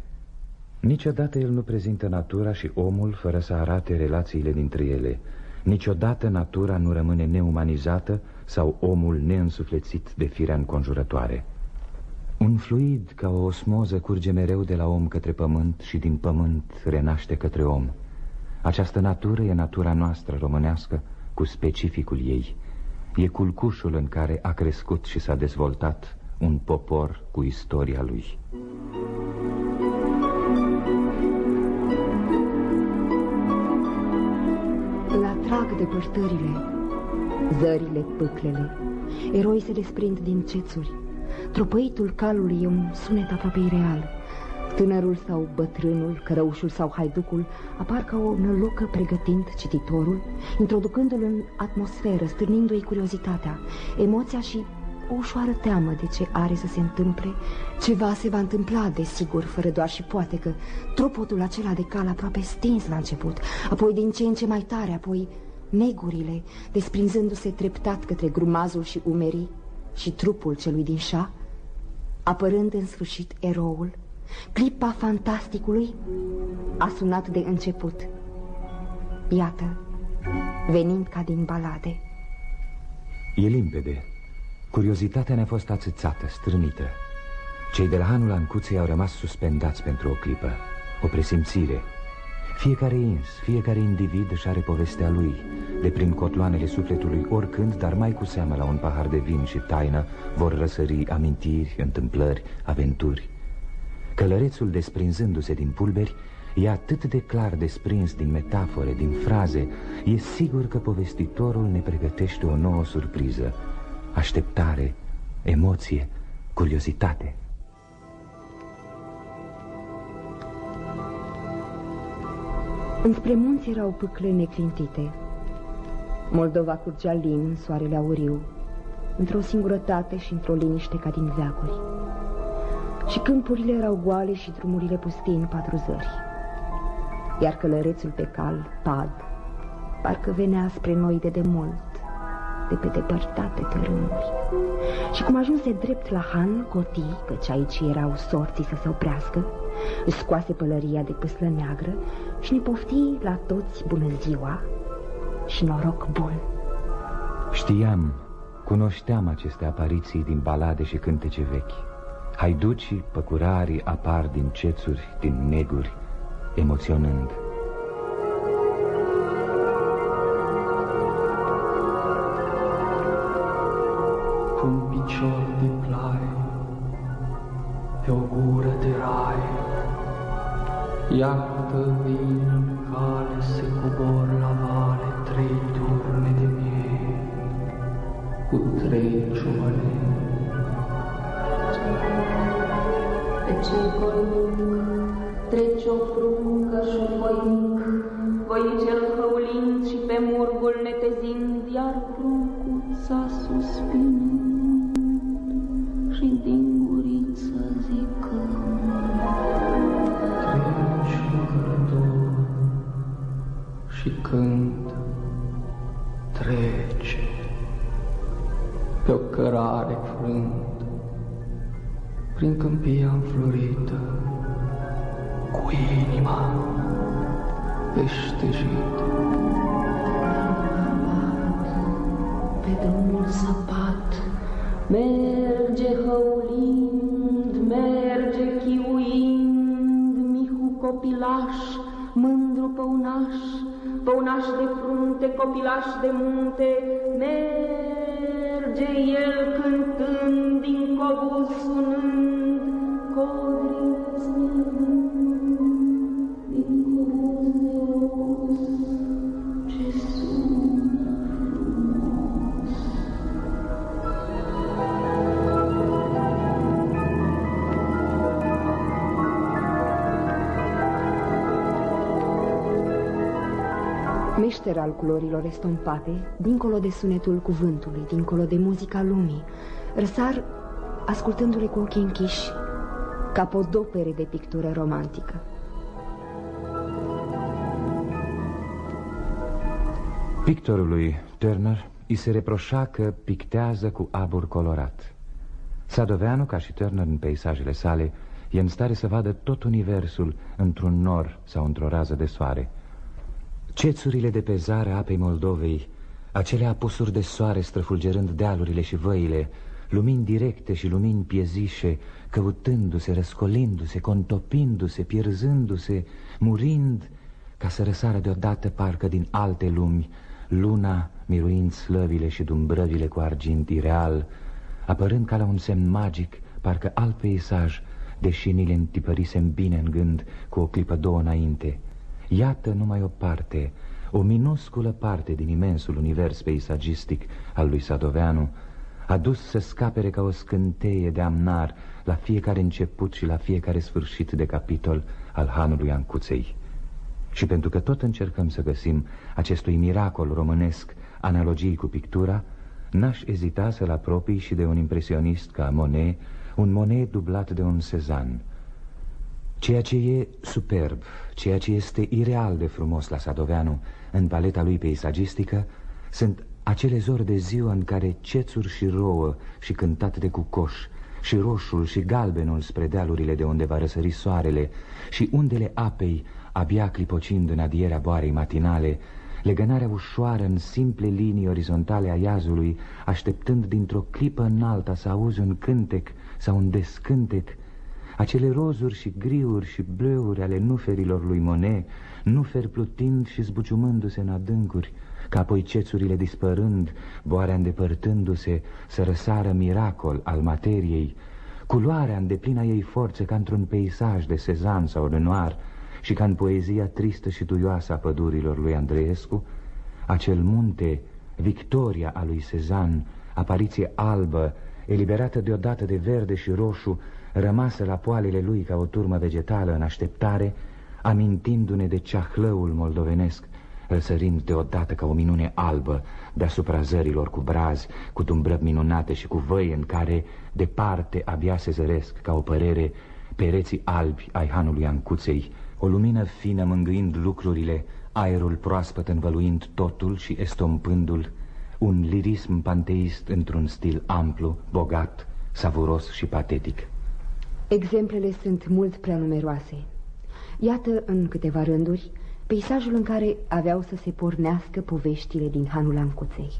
Niciodată el nu prezintă natura și omul fără să arate relațiile dintre ele. Niciodată natura nu rămâne neumanizată sau omul neînsuflețit de firea înconjurătoare. Un fluid ca o osmoză curge mereu de la om către pământ și din pământ renaște către om. Această natură e natura noastră românească cu specificul ei. E culcușul în care a crescut și s-a dezvoltat un popor cu istoria lui. Trag depărtările, zările, pâclele, eroii se desprind din cețuri. Tropăitul calului e un sunet aproape ireal. Tânărul sau bătrânul, cărăușul sau haiducul apar ca o nălocă pregătind cititorul, introducându-l în atmosferă, stârnindu-i curiozitatea, emoția și o ușoară teamă de ce are să se întâmple. Ceva se va întâmpla, desigur, fără doar și poate că tropotul acela de cal aproape stins la început, apoi din ce în ce mai tare, apoi negurile, desprinzându-se treptat către grumazul și umerii și trupul celui din șa, apărând în sfârșit eroul, clipa fantasticului a sunat de început. Iată, venind ca din balade. E limpede. Curiozitatea ne-a fost ațățată, strânită. Cei de la Hanul Ancuței au rămas suspendați pentru o clipă, o presimțire. Fiecare ins, fiecare individ își are povestea lui, de prin cotloanele sufletului oricând, dar mai cu seamă la un pahar de vin și taină vor răsări amintiri, întâmplări, aventuri. Călărețul desprinzându-se din pulberi e atât de clar desprins din metafore, din fraze, e sigur că povestitorul ne pregătește o nouă surpriză, așteptare, emoție, curiozitate. Înspre munți erau pâcle neclintite. Moldova curgea lin, soarele auriu. într-o singurătate și într-o liniște ca din veacuri. Și câmpurile erau goale și drumurile pustii în patru zări. Iar călărețul pe cal, pad, parcă venea spre noi de demult, de pe depărtate tărâmuri. Și cum ajunse drept la Han, cotii, căci aici erau sorții să se oprească, își scoase pălăria de pâslă neagră și ne pofti la toți bună ziua și noroc bun. Știam, cunoșteam aceste apariții din balade și cântece vechi. Haiducii, păcurarii apar din cețuri, din neguri, emoționând. Picior de plai, pe o gură de rai, Iată vin cale se cobor la vale trei turme de mie, cu trei ciumăne. Pe cel voinic trece o pruncă și un voinic, voinicel hăulind și pe murgul netezind, iar pruncuța suspinând păunaș de frunte, copilaș de munte, merge el cântând din cobul sunând, Meșter al culorilor estompate, dincolo de sunetul cuvântului, dincolo de muzica lumii, răsar ascultându-le cu ochii închiși, ca podopere de pictură romantică. Pictorului Turner îi se reproșa că pictează cu abur colorat. Sadoveanu, ca și Turner în peisajele sale, e în stare să vadă tot universul într-un nor sau într-o rază de soare. Cețurile de pe zarea apei Moldovei, acele apusuri de soare străfulgerând dealurile și văile, lumini directe și lumini piezișe, căutându-se, răscolindu-se, contopindu-se, pierzându-se, murind, ca să răsară deodată parcă din alte lumi, luna miruind slăvile și dumbrăvile cu argint ireal, apărând ca la un semn magic, parcă alt peisaj, deși ni le întipărisem bine în gând cu o clipă două înainte. Iată numai o parte, o minusculă parte din imensul univers peisagistic al lui Sadoveanu, adus să scapere ca o scânteie de amnar la fiecare început și la fiecare sfârșit de capitol al Hanului Ancuței. Și pentru că tot încercăm să găsim acestui miracol românesc analogii cu pictura, n-aș ezita să-l apropii și de un impresionist ca Monet, un Monet dublat de un Cezanne. Ceea ce e superb, ceea ce este ireal de frumos la Sadoveanu în paleta lui peisagistică, sunt acele zori de ziua în care cețuri și rouă și cântat de cucoș, și roșul și galbenul spre dealurile de unde va răsări soarele, și undele apei, abia clipocind în adierea boarei matinale, legănarea ușoară în simple linii orizontale a iazului, așteptând dintr-o clipă în alta să auzi un cântec sau un descântec, acele rozuri și griuri și bleuri ale nuferilor lui Monet, nuferi plutind și zbuciumându-se în adâncuri, ca apoi cețurile dispărând, boarea îndepărtându-se, să răsară miracol al materiei, culoarea în deplina ei forță ca într-un peisaj de Sezan sau Renoir și ca în poezia tristă și duioasă a pădurilor lui Andreescu, acel munte, victoria a lui Sezan, apariție albă, eliberată deodată de verde și roșu, rămasă la poalele lui ca o turmă vegetală în așteptare, amintindu-ne de ceahlăul moldovenesc, răsărind deodată ca o minune albă deasupra zărilor cu brazi, cu tumbrăbi minunate și cu văi în care, departe, abia se zăresc ca o părere pereții albi ai hanului Ancuței, o lumină fină mângâind lucrurile, aerul proaspăt învăluind totul și estompându-l, un lirism panteist într-un stil amplu, bogat, savuros și patetic. Exemplele sunt mult prea numeroase. Iată, în câteva rânduri, peisajul în care aveau să se pornească poveștile din Hanul Ancuței.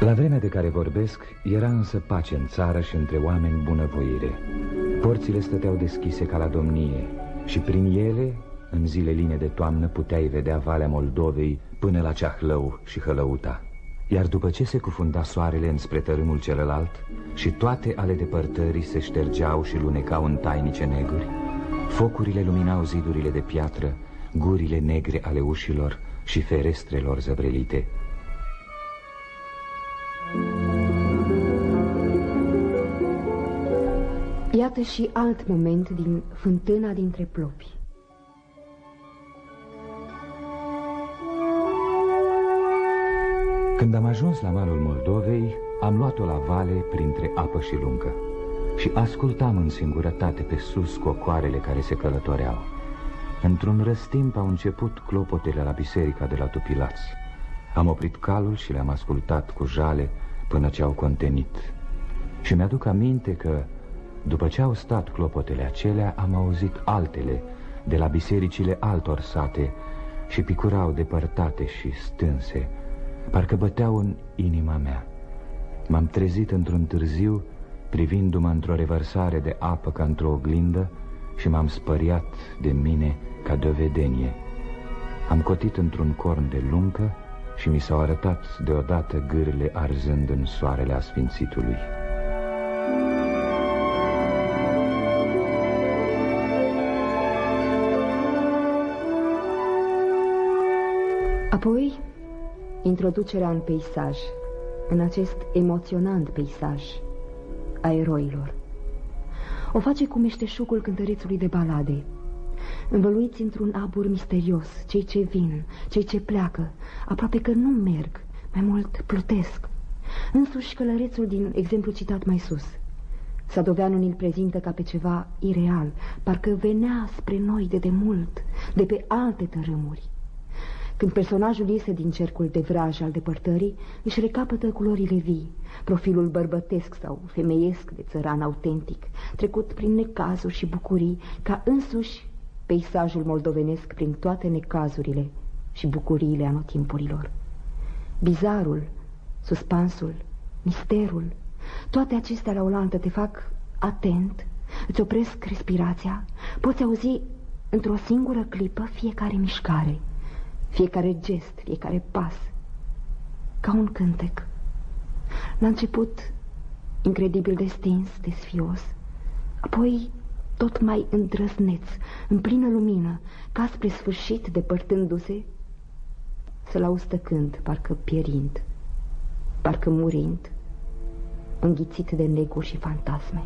La vremea de care vorbesc, era însă pace în țară și între oameni bunăvoire. Porțile stăteau deschise ca la domnie și prin ele, în zile line de toamnă, puteai vedea Valea Moldovei până la Ceahlău și Hălăuta. Iar după ce se cufunda soarele înspre tărâmul celălalt și toate ale depărtării se ștergeau și lunecau în tainice neguri, focurile luminau zidurile de piatră, gurile negre ale ușilor și ferestrelor zăbrelite. Iată și alt moment din fântâna dintre plopi. Când am ajuns la malul Moldovei, am luat-o la vale printre apă și lungă și ascultam în singurătate pe sus cocoarele care se călătoreau. Într-un răstimp au început clopotele la biserica de la Tupilați. Am oprit calul și le-am ascultat cu jale până ce au contenit. Și mi-aduc aminte că, după ce au stat clopotele acelea, am auzit altele de la bisericile altor sate și picurau depărtate și stânse, Parcă băteau în inima mea. M-am trezit într-un târziu Privindu-mă într-o revărsare de apă ca într-o oglindă Și m-am spăriat de mine ca de o vedenie. Am cotit într-un corn de luncă Și mi s-au arătat deodată gârile arzând în soarele asfințitului. Apoi Introducerea în peisaj, în acest emoționant peisaj a eroilor. O face cu meșteșugul cântărețului de balade, învăluiți într-un abur misterios, cei ce vin, cei ce pleacă, aproape că nu merg, mai mult plutesc. Însuși călărețul din exemplu citat mai sus. Sadoveanul îl prezintă ca pe ceva ireal, parcă venea spre noi de demult, de pe alte tărâmuri. Când personajul iese din cercul de vraj al depărtării, își recapătă culorile vii, profilul bărbătesc sau femeiesc de țăran autentic, trecut prin necazuri și bucurii, ca însuși peisajul moldovenesc prin toate necazurile și bucuriile anotimpurilor. Bizarul, suspansul, misterul, toate acestea la oaltă te fac atent, îți opresc respirația, poți auzi într-o singură clipă fiecare mișcare – fiecare gest, fiecare pas, ca un cântec. La început, incredibil de stins, de sfios, apoi tot mai îndrăzneț, în plină lumină, ca spre sfârșit, depărtându-se, să-l auzi stăcând, parcă pierind, parcă murind, înghițit de neguri și fantasme.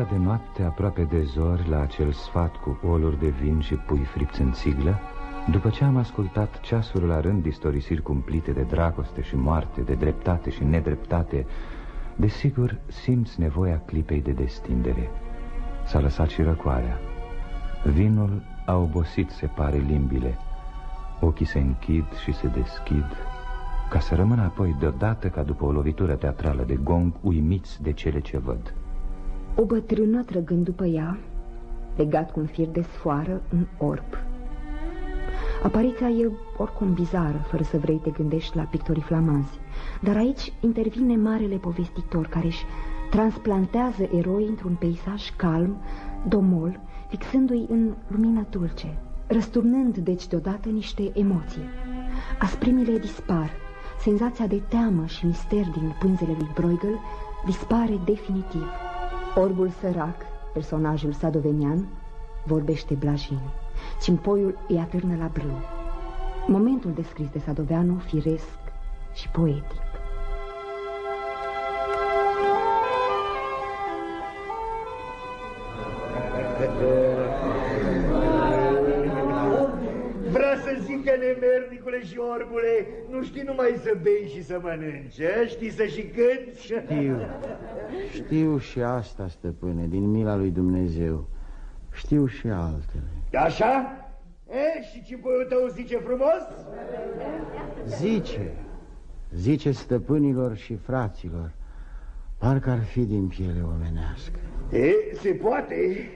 În umbra de noapte, aproape de zori, la acel sfat cu oluri de vin și pui fripți în țiglă, după ce am ascultat ceasuri la rând istorisiri cumplite de dragoste și moarte, de dreptate și nedreptate, desigur simți nevoia clipei de destindere. S-a lăsat și răcoarea. Vinul a obosit, se pare, limbile. Ochii se închid și se deschid, ca să rămână apoi deodată ca după o lovitură teatrală de gong, uimiți de cele ce văd. O bătrână trăgând după ea, legat cu un fir de sfoară, un orb. Apariția e oricum bizară, fără să vrei te gândești la pictorii flamanzi. Dar aici intervine marele povestitor care își transplantează eroi într-un peisaj calm, domol, fixându-i în lumină dulce, răsturnând deci deodată niște emoții. Asprimile dispar, senzația de teamă și mister din pânzele lui Bruegel dispare definitiv. Orbul sărac, personajul sadovenian, vorbește blajin. Cimpoiul îi atârnă la brâu. Momentul descris de Sadoveanu, firesc și poetic. Nemernicule și orbule, nu știi numai să bei și să mănânci, a? știi să și cânti? Știu, știu și asta, stăpâne, din mila lui Dumnezeu. Știu și altele. Așa? E, și ce tău zice frumos? Zice, zice stăpânilor și fraților, parcă ar fi din piele omenească. E, se poate.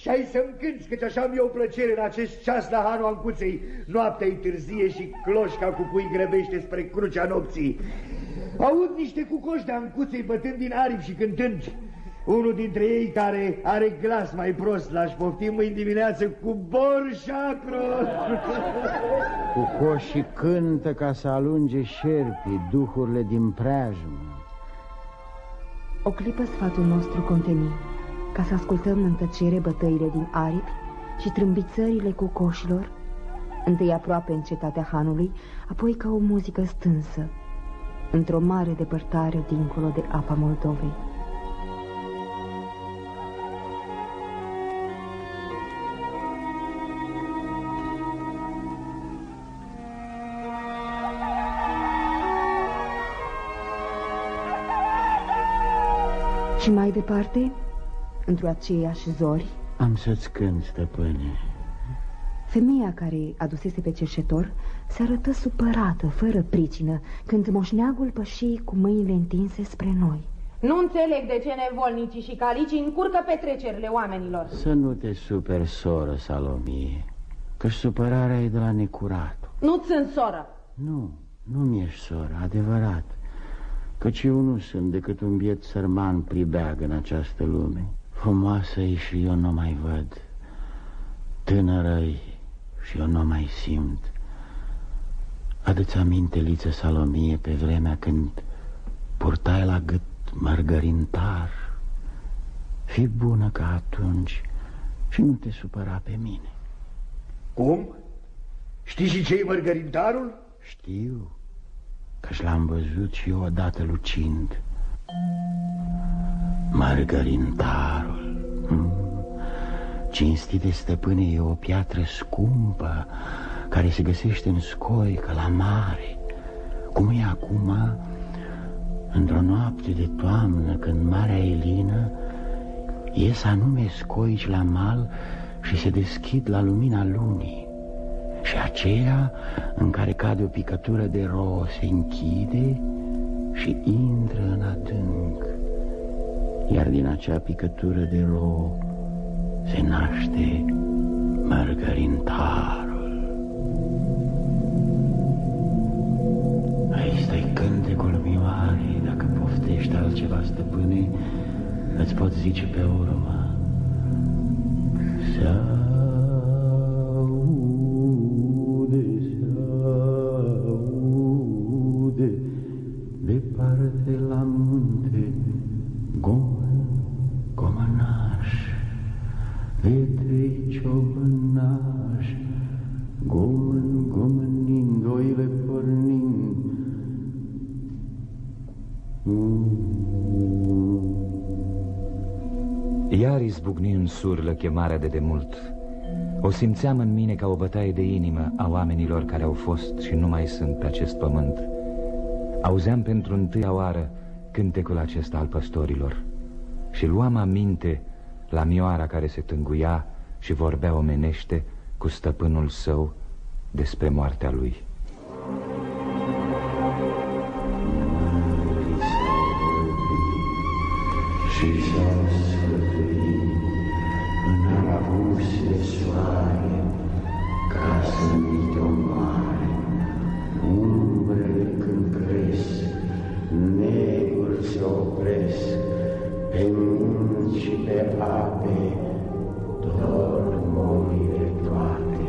Și ai să-mi cânti, căci așa mi-e o plăcere în acest ceas la Hanu Ancuței. Noaptea e târzie și cloșca cu cui grebește spre crucea nopții. Aud niște cucoși de Ancuței bătând din aripi și cântând. Unul dintre ei care are glas mai prost l-aș pofti mâini dimineață cu borșacro. (laughs) Cu coșii cântă ca să alunge șerpii, duhurile din preajmă. O clipă sfatul nostru conteni, ca să ascultăm în tăcere bătăile din aripi și trâmbițările cu coșilor, întâi aproape în cetatea Hanului, apoi ca o muzică stânsă, într-o mare depărtare dincolo de apa Moldovei. Și mai departe, într-o aceeași zori, Am să-ți cânt, stăpâne. femeia care adusese pe cerșetor se arătă supărată, fără pricină, când moșneagul pășii cu mâinile întinse spre noi. Nu înțeleg de ce nevolnicii și calicii încurcă petrecerile oamenilor. Să nu te super, soră, Salomie, că supărarea e de la necurat. Nu sunt soră. Nu, nu mi-ești soră, adevărat. Căci eu nu sunt decât un biet sărman pribeag în această lume. Frumoasă e și eu nu mai văd. tânără și eu nu mai simt. Adu-ți aminte, Liță Salomie, pe vremea când purtai la gât mărgărintar. Fii bună ca atunci și nu te supăra pe mine. Cum? Știi și ce-i mărgărintarul? Știu, că-și l-am văzut și eu odată lucind. Margărintarul hmm. Cinstit de stăpâne e o piatră scumpă Care se găsește în scoică la mare. Cum e acum Într-o noapte de toamnă Când marea Elină Ies anume scoici la mal Și se deschid la lumina lunii. Și aceea în care cade o picătură de rouă Se închide și intră în adânc iar din acea picătură de rouă se naște mărgărintarul. Aici stai cântecul mioare, dacă poftești altceva, stăpâne, îți pot zice pe urmă. Să surlă chemarea de demult. O simțeam în mine ca o bătaie de inimă a oamenilor care au fost și nu mai sunt pe acest pământ. Auzeam pentru întâia oară cântecul acesta al păstorilor și luam aminte la mioara care se tânguia și vorbea omenește cu stăpânul său despre moartea lui. Și de ape, dor toate.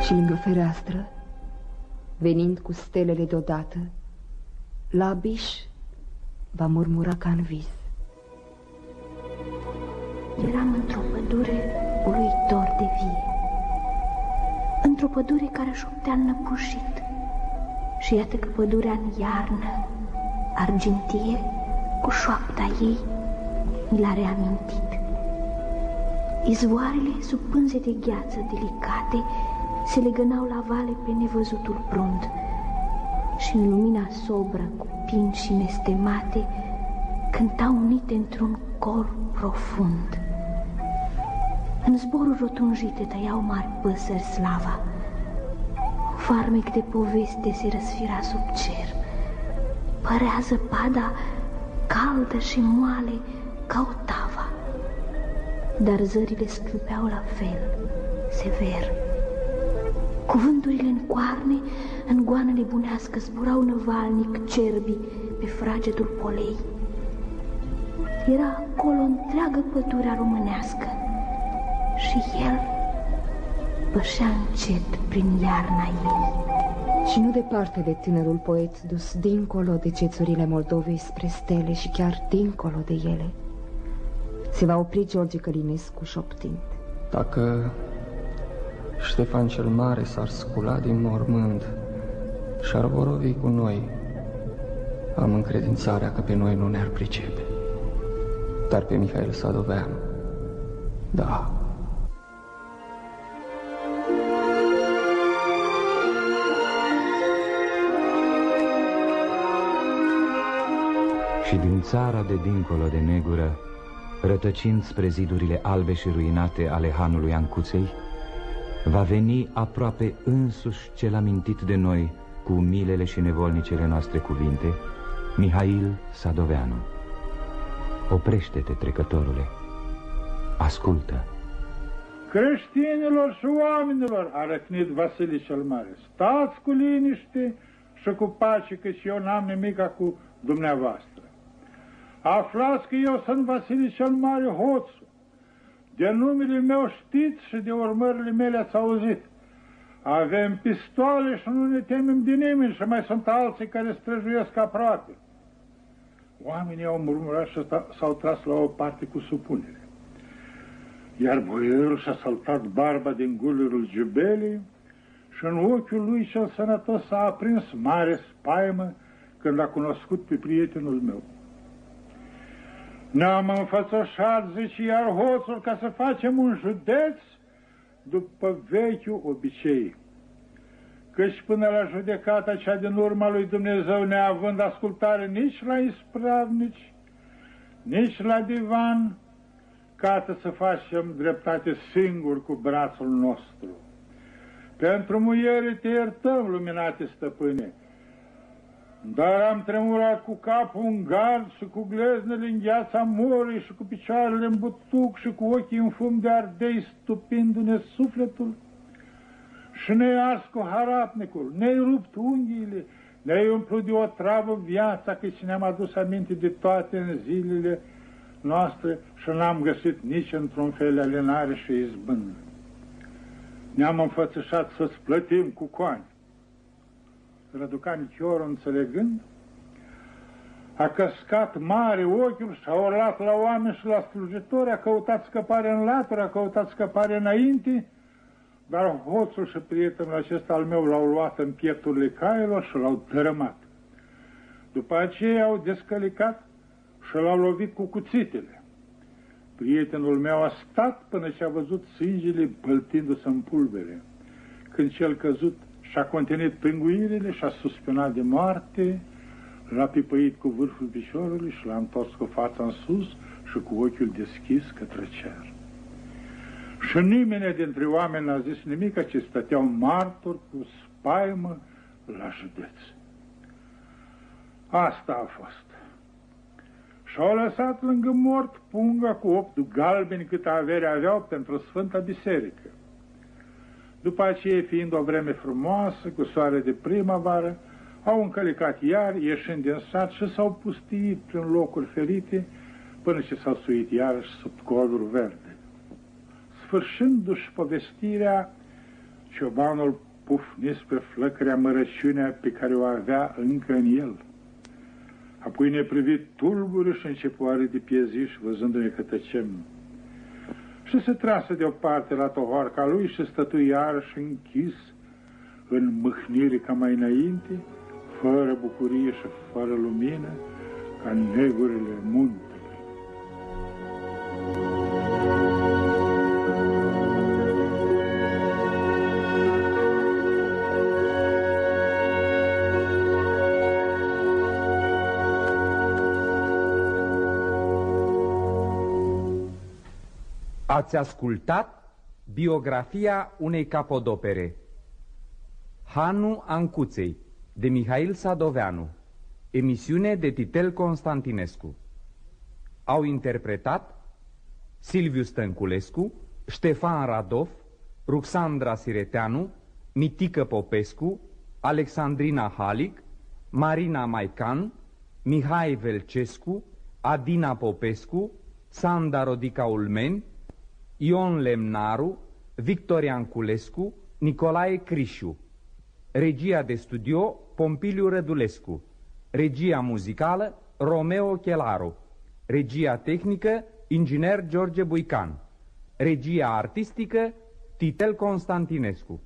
Și lângă fereastră, venind cu stelele deodată, la biș va murmura ca în vis. Eram într-o pădure uluitor de vie, într-o pădure care șoptea înnăbușit. Și iată că pădurea în iarnă, argintie, cu șoapta ei, mi l-a reamintit. Izvoarele sub pânze de gheață delicate se legănau la vale pe nevăzutul prund și în lumina sobră cu pin și nestemate cântau unite într-un cor profund. În zboruri rotunjite tăiau mari păsări slava, farmec de poveste se răsfira sub cer. Părea zăpada caldă și moale ca o tava, dar zările scâlpeau la fel, sever. Cuvânturile în coarne, în goană nebunească, zburau năvalnic cerbii pe fragedul polei. Era acolo întreagă pădurea românească și el pășea încet prin iarna ei. Și nu departe de tânărul poet dus dincolo de cețurile Moldovei spre stele și chiar dincolo de ele. Se va opri George Călinescu șoptind. Dacă Ștefan cel Mare s-ar scula din mormânt și ar vorbi cu noi, am încredințarea că pe noi nu ne-ar pricepe. Dar pe Mihail Sadoveanu, da, Și din țara de dincolo de negură, rătăcind spre zidurile albe și ruinate ale hanului Ancuței, va veni aproape însuși cel amintit de noi cu milele și nevolnicele noastre cuvinte, Mihail Sadoveanu. Oprește-te, trecătorule, ascultă. Creștinilor și oamenilor, a răcnit Vasile cel Mare, stați cu liniște și cu pace, că și eu n-am nimic cu dumneavoastră. Aflați că eu sunt Vasile cel Mare Hoțu. De numele meu știți și de urmările mele ați auzit. Avem pistoale și nu ne temem de nimeni și mai sunt alții care străjuiesc aproape. Oamenii au murmurat și s-au tras la o parte cu supunere. Iar boierul și-a saltat barba din gulurul giubelii și în ochiul lui cel sănătos s-a aprins mare spaimă când a cunoscut pe prietenul meu. Ne-am înfățășat, zice, iar hoțul, ca să facem un județ după vechiul obicei. Căci până la judecata cea din urma lui Dumnezeu, neavând ascultare nici la ispravnici, nici la divan, cată să facem dreptate singur cu brațul nostru. Pentru muiere te iertăm, luminate stăpâne, dar am tremurat cu capul în gard și cu gleznele în gheața morii și cu picioarele în butuc și cu ochii în fum de ardei stupindu-ne sufletul. Și ne-ai ars cu harapnicul, ne-ai rupt unghiile, ne-ai umplut de o travă viața, că și ne-am adus aminte de toate în zilele noastre și n-am găsit nici într-un fel alenare și izbândă. Ne-am înfățișat să-ți plătim cu coani Răducani Chior, înțelegând, a căscat mare ochiul și a urlat la oameni și la slujitori, a căutat scăpare în latură, a căutat scăpare înainte, dar hoțul și prietenul acesta al meu l-au luat în piepturile cailor și l-au dărâmat. După aceea au descălicat și l-au lovit cu cuțitele. Prietenul meu a stat până ce a văzut sângele băltindu-se în pulbere. Când cel căzut și-a contenit pânguirile și-a suspionat de moarte, l-a pipăit cu vârful piciorului și l-a întors cu fața în sus și cu ochiul deschis către cer. Și nimeni dintre oameni n-a zis nimic, ci stăteau martori cu spaimă la județ. Asta a fost. Și-au lăsat lângă mort punga cu opt galbeni cât avere aveau pentru Sfânta Biserică. După aceea, fiind o vreme frumoasă, cu soare de primăvară, au încălicat iar, ieșind din sat și s-au pustiit prin locuri ferite, până ce s-au suit iarăși sub colul verde. Sfârșindu-și povestirea, Ciobanul pufnis pe flăcări amărăciunea pe care o avea încă în el. Apoi ne privi tulbură și începoare de pieziș, văzându-ne că tăcem. Și se trasă deoparte la tohoarca lui și stătu iarăși închis în mâhnire ca mai înainte, fără bucurie și fără lumină, ca negurile muntelui. Ați ascultat biografia unei capodopere Hanu Ancuței de Mihail Sadoveanu Emisiune de Titel Constantinescu. Au interpretat Silviu Stănculescu, Ștefan Radov, Ruxandra Sireteanu, Mitică Popescu, Alexandrina Halic, Marina Maican, Mihai Velcescu, Adina Popescu, Sanda Rodica Ulmeni, Ion Lemnaru, Victorian Culescu, Nicolae Crișu. Regia de studio Pompiliu Rădulescu. Regia muzicală Romeo Chelaru. Regia tehnică Inginer George Buican. Regia artistică Titel Constantinescu.